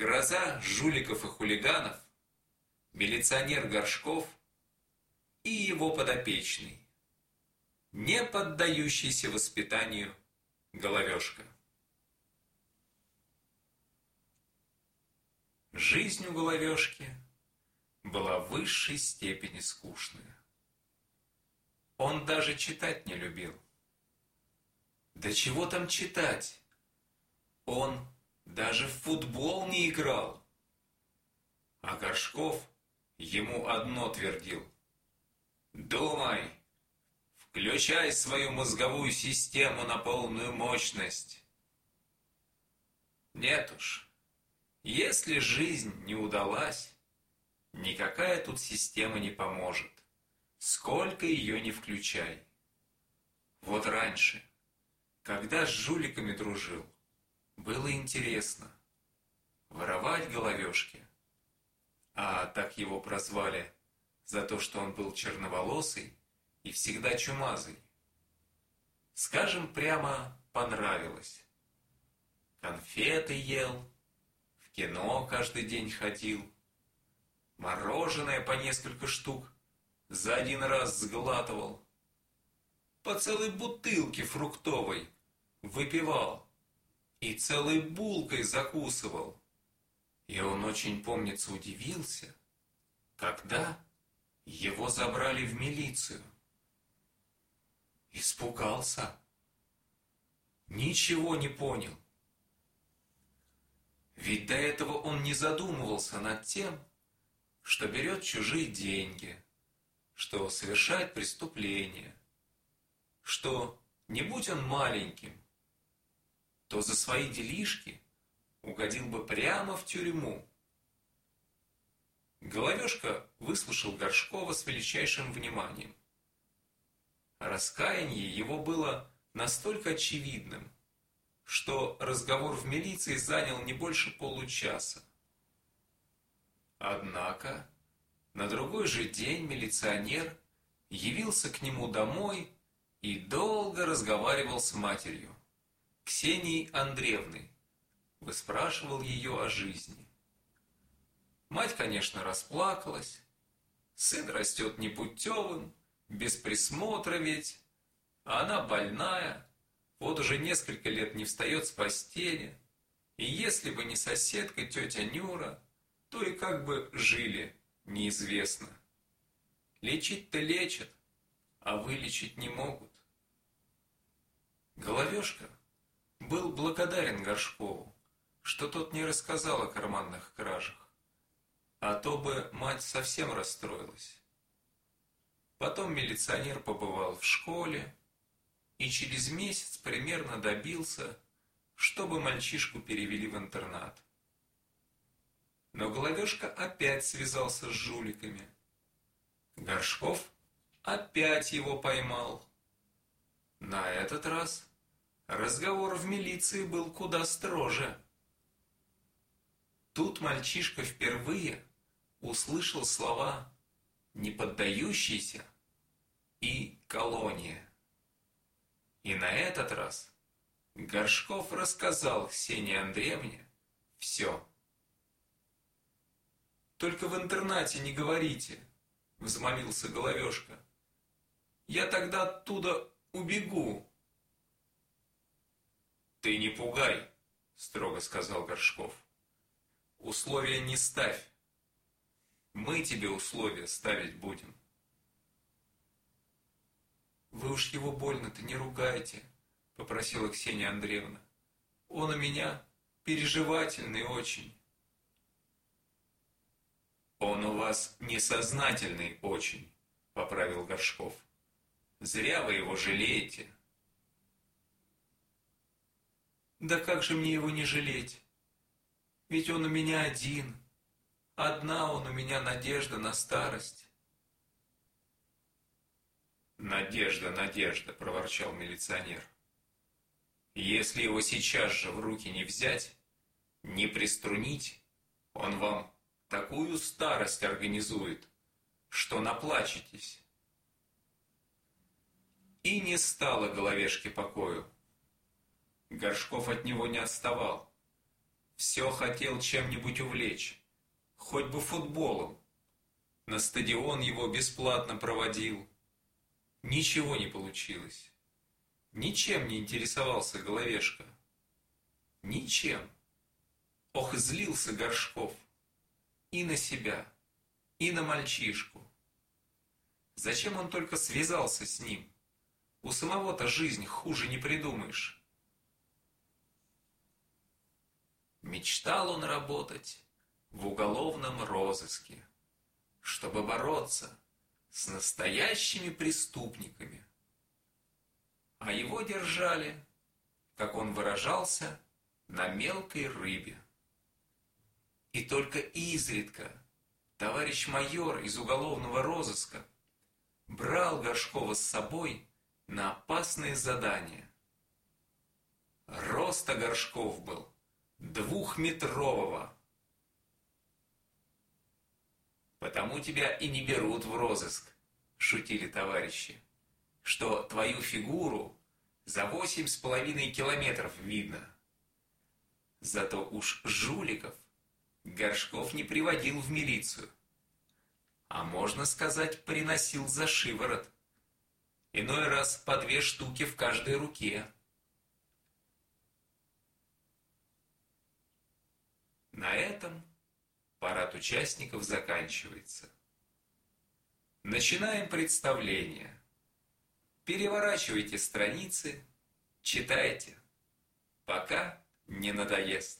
гроза жуликов и хулиганов, милиционер Горшков и его подопечный, не поддающийся воспитанию Головешка. Жизнь у Головешки была в высшей степени скучная. Он даже читать не любил. Да чего там читать? Он даже в футбол не играл. А Горшков ему одно твердил. Думай, включай свою мозговую систему на полную мощность. Нет уж, если жизнь не удалась, никакая тут система не поможет, сколько ее не включай. Вот раньше, когда с жуликами дружил, было интересно. Воровать головешки. А так его прозвали за то, что он был черноволосый и всегда чумазый. Скажем прямо, понравилось. Конфеты ел, в кино каждый день ходил, мороженое по несколько штук за один раз сглатывал, по целой бутылке фруктовой выпивал и целой булкой закусывал. И он очень, помнится, удивился, когда его забрали в милицию. Испугался. Ничего не понял. Ведь до этого он не задумывался над тем, что берет чужие деньги, что совершает преступление, что, не будь он маленьким, то за свои делишки угодил бы прямо в тюрьму. Головешка выслушал Горшкова с величайшим вниманием. Раскаяние его было настолько очевидным, что разговор в милиции занял не больше получаса. Однако на другой же день милиционер явился к нему домой и долго разговаривал с матерью. Ксении Андреевны, выспрашивал ее о жизни. Мать, конечно, расплакалась. Сын растет непутевым, без присмотра ведь, а она больная, вот уже несколько лет не встает с постели. И если бы не соседка тетя Нюра, то и как бы жили, неизвестно. Лечить-то лечат, а вылечить не могут. Головешка был благодарен Горшкову, что тот не рассказал о карманных кражах, а то бы мать совсем расстроилась. Потом милиционер побывал в школе и через месяц примерно добился, чтобы мальчишку перевели в интернат. Но Головешка опять связался с жуликами. Горшков опять его поймал. На этот раз разговор в милиции был куда строже. Тут мальчишка впервые услышал слова «не поддающийся» и «колония». И на этот раз Горшков рассказал Ксении Андреевне все. «Только в интернате не говорите», — взмолился Головешка. «Я тогда оттуда убегу». «Ты не пугай», — строго сказал Горшков. «Условия не ставь. Мы тебе условия ставить будем». «Вы уж его больно-то не ругайте», — попросила Ксения Андреевна. «Он у меня переживательный очень». «Он у вас несознательный очень», — поправил Горшков. «Зря вы его жалеете». Да как же мне его не жалеть? Ведь он у меня один. Одна он у меня надежда на старость. «Надежда, надежда», — проворчал милиционер. «Если его сейчас же в руки не взять, не приструнить, он вам такую старость организует, что наплачетесь». И не стало головешки покою. Горшков от него не отставал. Все хотел чем-нибудь увлечь, хоть бы футболом. На стадион его бесплатно проводил. Ничего не получилось. Ничем не интересовался Головешка. Ничем. Ох, злился Горшков. И на себя, и на мальчишку. Зачем он только связался с ним? У самого-то жизнь хуже не придумаешь. Мечтал он работать в уголовном розыске, чтобы бороться с настоящими преступниками. А его держали, как он выражался, на мелкой рыбе. И только изредка товарищ майор из уголовного розыска брал Горшкова с собой на опасные задания. Роста Горшков был двухметрового. «Потому тебя и не берут в розыск», – шутили товарищи, – «что твою фигуру за восемь с половиной километров видно». Зато уж жуликов Горшков не приводил в милицию, а можно сказать, приносил за шиворот. Иной раз по две штуки в каждой руке. На этом парад участников заканчивается. Начинаем представление. Переворачивайте страницы, читайте, пока не надоест.